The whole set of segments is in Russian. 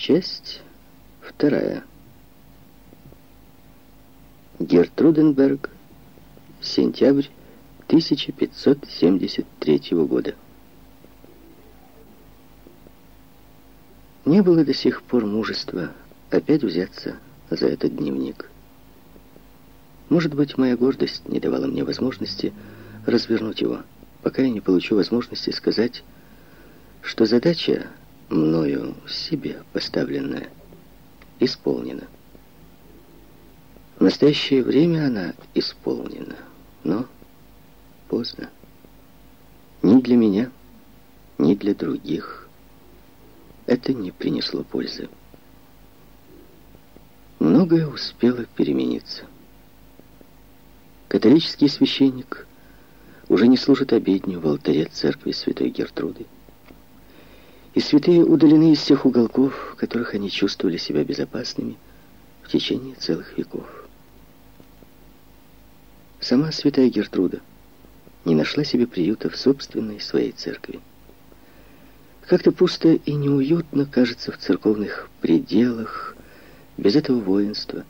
Часть вторая. Гертруденберг. Сентябрь 1573 года. Не было до сих пор мужества опять взяться за этот дневник. Может быть, моя гордость не давала мне возможности развернуть его, пока я не получу возможности сказать, что задача, мною себе поставленная, исполнена. В настоящее время она исполнена, но поздно. Ни для меня, ни для других это не принесло пользы. Многое успело перемениться. Католический священник уже не служит обедню в алтаре церкви Святой Гертруды. И святые удалены из всех уголков, в которых они чувствовали себя безопасными в течение целых веков. Сама святая Гертруда не нашла себе приюта в собственной своей церкви. Как-то пусто и неуютно кажется в церковных пределах, без этого воинства,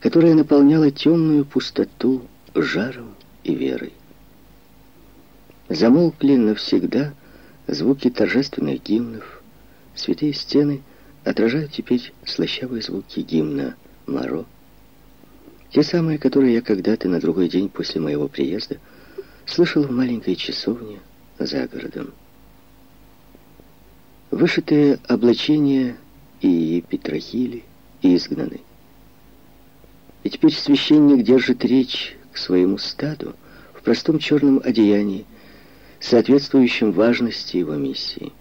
которое наполняло темную пустоту жаром и верой. Замолкли навсегда звуки торжественных гимнов. Святые стены отражают теперь слащавые звуки гимна «Моро». Те самые, которые я когда-то на другой день после моего приезда слышал в маленькой часовне за городом. Вышитые облачения и петрохили изгнаны. И теперь священник держит речь к своему стаду в простом черном одеянии, соответствующем важности его миссии.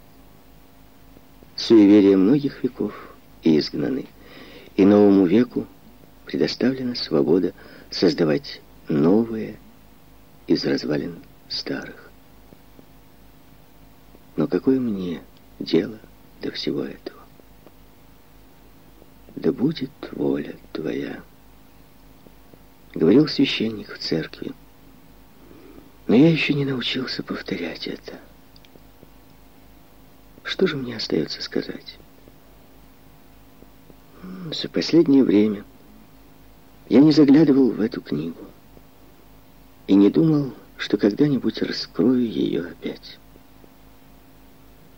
Суеверия многих веков изгнаны, и новому веку предоставлена свобода создавать новые из развалин старых. Но какое мне дело до всего этого? Да будет воля твоя говорил священник в церкви. Но я еще не научился повторять это. Что же мне остается сказать? За последнее время я не заглядывал в эту книгу и не думал, что когда-нибудь раскрою ее опять.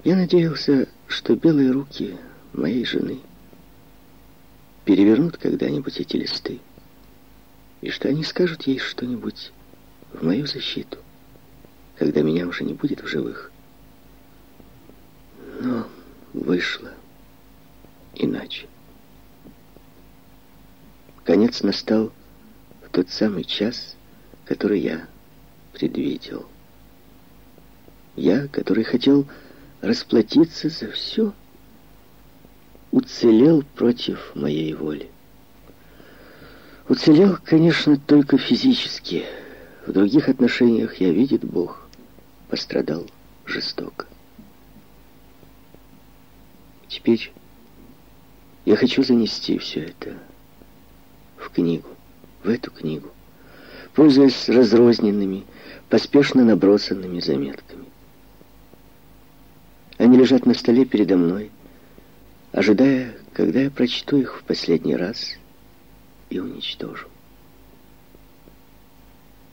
Я надеялся, что белые руки моей жены перевернут когда-нибудь эти листы и что они скажут ей что-нибудь в мою защиту, когда меня уже не будет в живых. Но вышло иначе. Конец настал в тот самый час, который я предвидел. Я, который хотел расплатиться за все, уцелел против моей воли. Уцелел, конечно, только физически. В других отношениях, я видит Бог, пострадал жестоко. Теперь я хочу занести все это в книгу, в эту книгу, пользуясь разрозненными, поспешно набросанными заметками. Они лежат на столе передо мной, ожидая, когда я прочту их в последний раз — и уничтожу.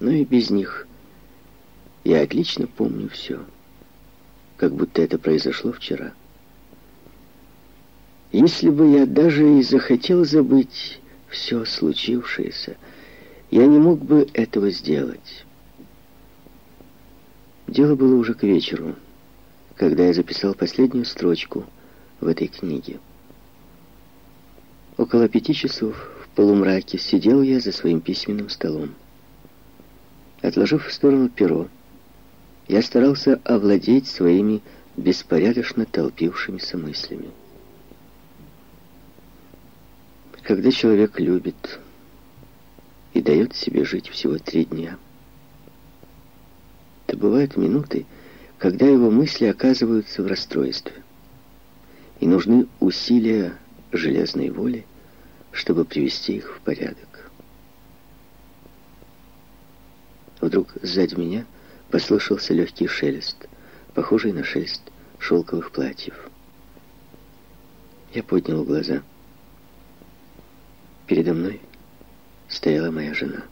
Но и без них я отлично помню все, как будто это произошло вчера. Если бы я даже и захотел забыть все случившееся, я не мог бы этого сделать. Дело было уже к вечеру, когда я записал последнюю строчку в этой книге. Около пяти часов полумраке сидел я за своим письменным столом. Отложив в сторону перо, я старался овладеть своими беспорядочно толпившимися мыслями. Когда человек любит и дает себе жить всего три дня, то бывают минуты, когда его мысли оказываются в расстройстве, и нужны усилия железной воли, чтобы привести их в порядок. Вдруг сзади меня послышался легкий шелест, похожий на шелест шелковых платьев. Я поднял глаза. Передо мной стояла моя жена.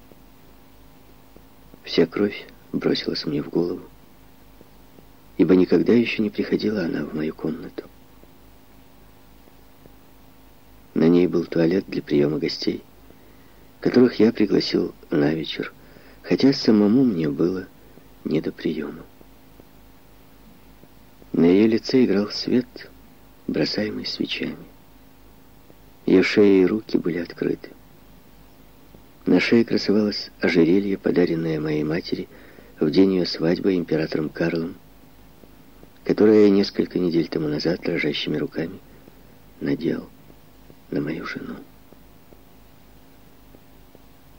Вся кровь бросилась мне в голову, ибо никогда еще не приходила она в мою комнату. На ней был туалет для приема гостей, которых я пригласил на вечер, хотя самому мне было не до приема. На ее лице играл свет, бросаемый свечами. Ее шея и руки были открыты. На шее красовалось ожерелье, подаренное моей матери в день ее свадьбы императором Карлом, которое я несколько недель тому назад дрожащими руками надел на мою жену.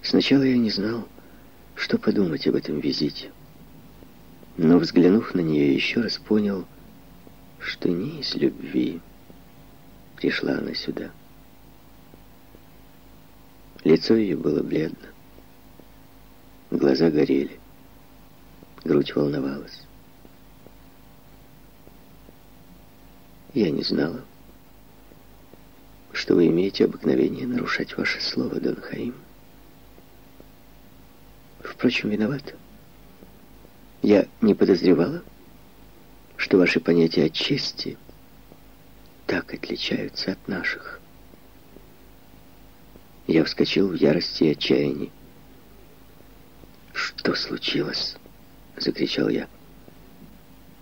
Сначала я не знал, что подумать об этом визите. Но, взглянув на нее еще раз, понял, что не из любви пришла она сюда. Лицо ее было бледно. Глаза горели. Грудь волновалась. Я не знала, что вы имеете обыкновение нарушать ваше слово, Дон Хаим. Впрочем, виноват. Я не подозревала, что ваши понятия о чести так отличаются от наших. Я вскочил в ярости и отчаянии. «Что случилось?» — закричал я.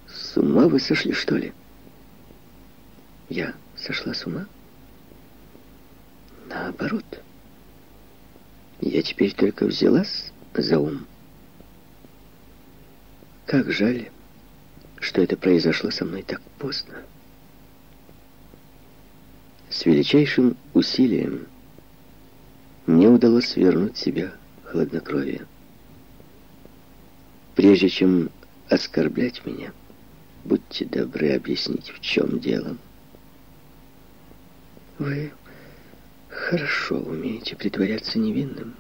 «С ума вы сошли, что ли?» «Я сошла с ума?» «Наоборот. Я теперь только взялась за ум. Как жаль, что это произошло со мной так поздно. С величайшим усилием мне удалось вернуть себя хладнокровие. Прежде чем оскорблять меня, будьте добры объяснить, в чем дело. Вы хорошо умеете притворяться невинным.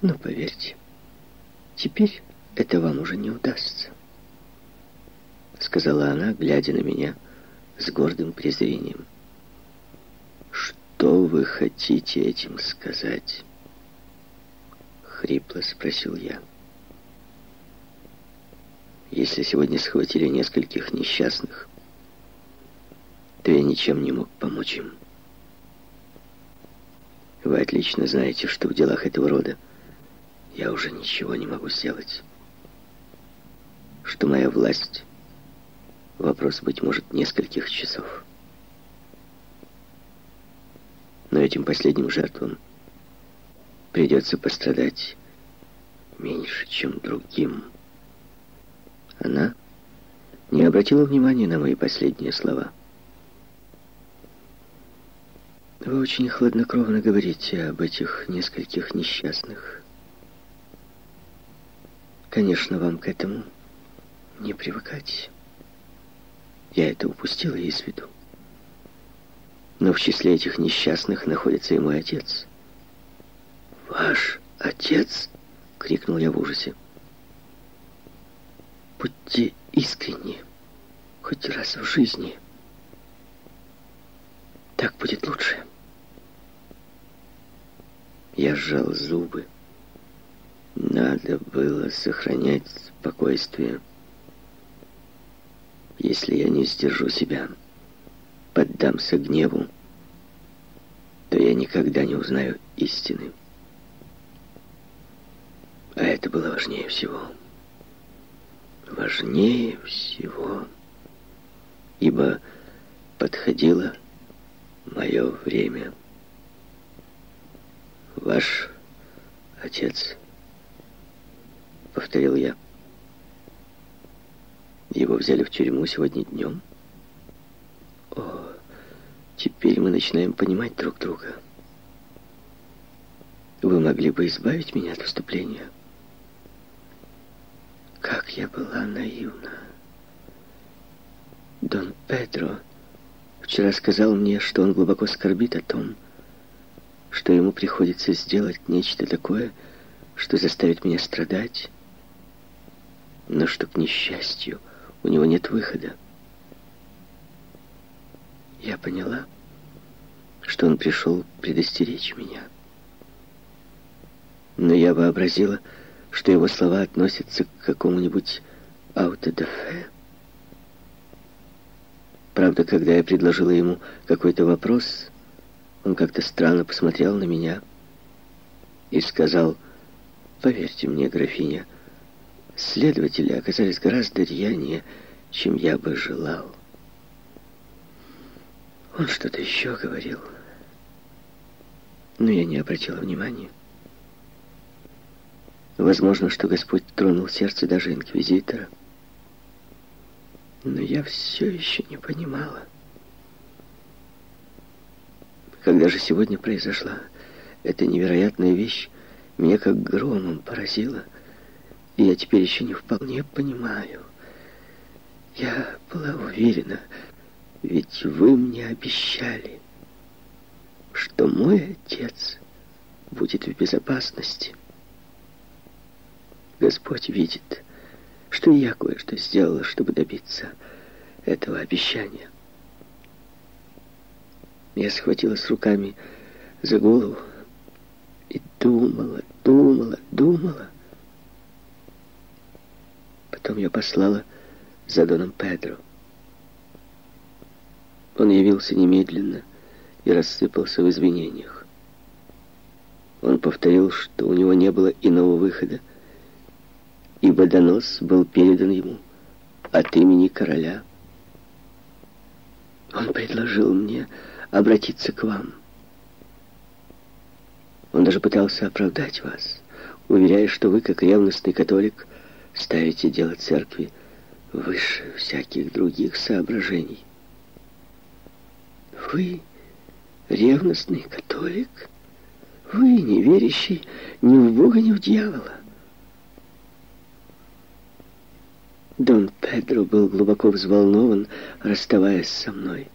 Но поверьте, теперь это вам уже не удастся. Сказала она, глядя на меня с гордым презрением. «Что вы хотите этим сказать?» Хрипло спросил я. «Если сегодня схватили нескольких несчастных, то я ничем не мог помочь им. Вы отлично знаете, что в делах этого рода я уже ничего не могу сделать. Что моя власть — вопрос, быть может, нескольких часов. Но этим последним жертвам придется пострадать меньше, чем другим. Она не обратила внимания на мои последние слова. Вы очень хладнокровно говорите об этих нескольких несчастных. Конечно, вам к этому не привыкать. Я это упустила из виду. Но в числе этих несчастных находится и мой отец. «Ваш отец?» — крикнул я в ужасе. «Будьте искренни, хоть раз в жизни. Так будет лучше». Я сжал зубы. Надо было сохранять спокойствие. Если я не сдержу себя, поддамся гневу, то я никогда не узнаю истины. А это было важнее всего. Важнее всего. Ибо подходило мое время. Ваш отец повторил я. Его взяли в тюрьму сегодня днем. О, теперь мы начинаем понимать друг друга. Вы могли бы избавить меня от выступления. Как я была наивна. Дон Педро вчера сказал мне, что он глубоко скорбит о том, что ему приходится сделать нечто такое, что заставит меня страдать, но что, к несчастью, у него нет выхода. Я поняла, что он пришел предостеречь меня. Но я вообразила, что его слова относятся к какому-нибудь аутодафе. Правда, когда я предложила ему какой-то вопрос, он как-то странно посмотрел на меня и сказал, «Поверьте мне, графиня, следователи оказались гораздо рьянее, чем я бы желал». Он что-то еще говорил, но я не обратила внимания. Возможно, что Господь тронул сердце даже инквизитора. Но я все еще не понимала. Когда же сегодня произошла эта невероятная вещь, меня как громом поразила, я теперь еще не вполне понимаю. Я была уверена, ведь вы мне обещали, что мой отец будет в безопасности. Господь видит, что я кое-что сделала, чтобы добиться этого обещания. Я схватилась руками за голову и думала, думала, думала. Потом я послала за Доном Педро. Он явился немедленно и рассыпался в извинениях. Он повторил, что у него не было иного выхода, ибо донос был передан ему от имени короля. Он предложил мне обратиться к вам. Он даже пытался оправдать вас, уверяя, что вы, как ревностный католик, ставите дело церкви выше всяких других соображений. Вы ревностный католик? Вы, не верящий ни в Бога, ни в дьявола? Дон Педро был глубоко взволнован, расставаясь со мной.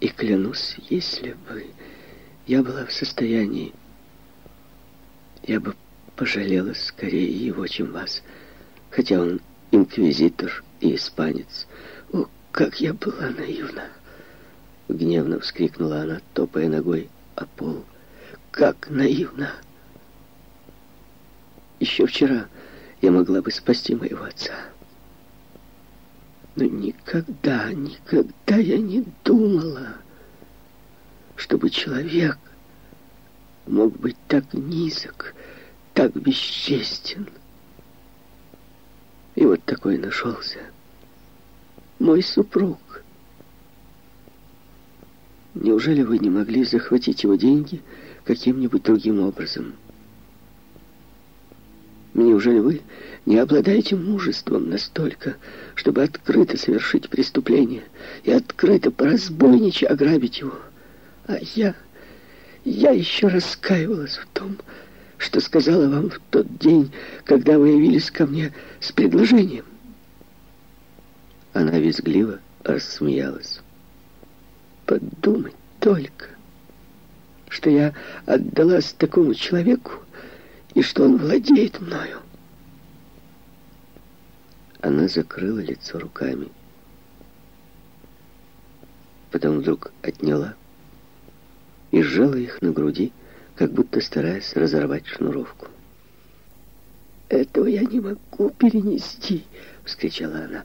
И клянусь, если бы я была в состоянии, я бы пожалела скорее его, чем вас, хотя он инквизитор и испанец. О, как я была наивна! Гневно вскрикнула она, топая ногой о пол. Как наивна! Еще вчера я могла бы спасти моего отца. Но никогда, никогда я не думала, чтобы человек мог быть так низок, так бесчестен. И вот такой нашелся мой супруг. Неужели вы не могли захватить его деньги каким-нибудь другим образом? Неужели вы не обладаете мужеством настолько, чтобы открыто совершить преступление и открыто по-разбойничьи ограбить его? А я... я еще раскаивалась в том, что сказала вам в тот день, когда вы явились ко мне с предложением. Она визгливо рассмеялась. Подумать только, что я отдалась такому человеку, и что он владеет мною. Она закрыла лицо руками. Потом вдруг отняла и сжала их на груди, как будто стараясь разорвать шнуровку. «Этого я не могу перенести!» — вскричала она.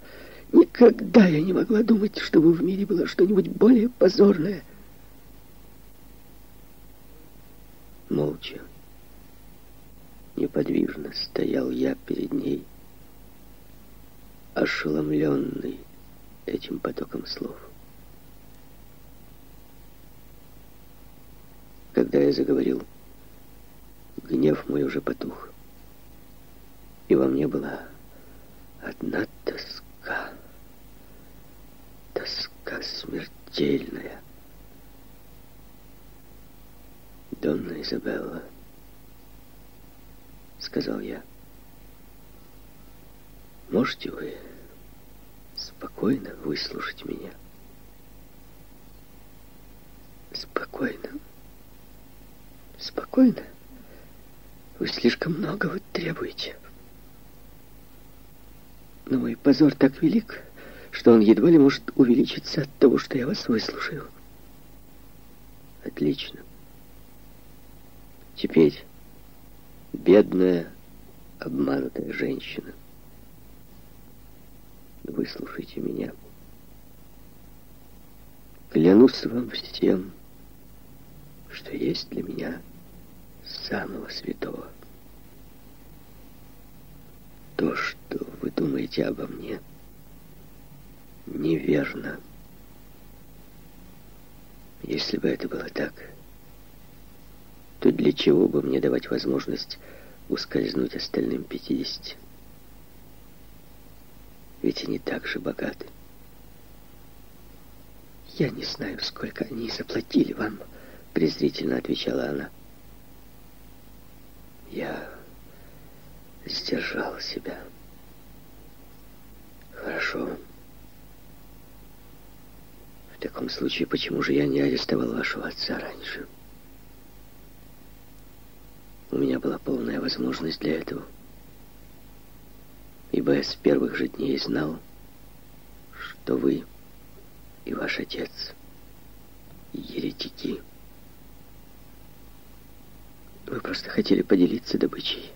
«Никогда я не могла думать, чтобы в мире было что-нибудь более позорное!» Молча Неподвижно стоял я перед ней, ошеломленный этим потоком слов. Когда я заговорил, гнев мой уже потух, и во мне была одна тоска, тоска смертельная. Донна Изабелла, сказал я. Можете вы спокойно выслушать меня? Спокойно. Спокойно. Вы слишком много вы требуете. Но мой позор так велик, что он едва ли может увеличиться от того, что я вас выслушаю. Отлично. Теперь бедная, обманутая женщина. Выслушайте меня. Клянусь вам всем, что есть для меня самого святого. То, что вы думаете обо мне, неверно. Если бы это было так, то для чего бы мне давать возможность ускользнуть остальным пятидесяти? Ведь они так же богаты. «Я не знаю, сколько они заплатили вам», — презрительно отвечала она. Я сдержал себя. Хорошо. В таком случае, почему же я не арестовал вашего отца раньше? У меня была полная возможность для этого. Ибо я с первых же дней знал, что вы и ваш отец еретики. Вы просто хотели поделиться добычей.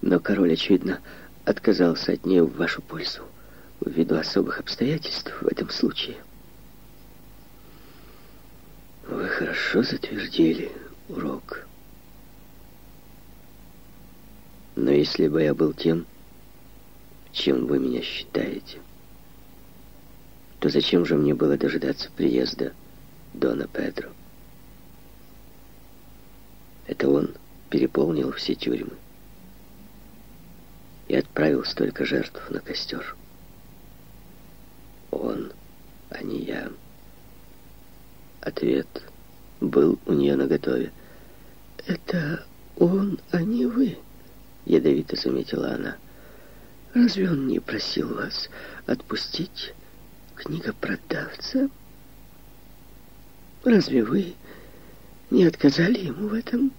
Но король, очевидно, отказался от нее в вашу пользу ввиду особых обстоятельств в этом случае. Вы хорошо затвердили урок. Но если бы я был тем, чем вы меня считаете, то зачем же мне было дожидаться приезда Дона Педро? Это он переполнил все тюрьмы и отправил столько жертв на костер. Он, а не я. Ответ был у нее наготове. «Это он, а не вы», — ядовито заметила она. «Разве он не просил вас отпустить книгопродавца? Разве вы не отказали ему в этом?»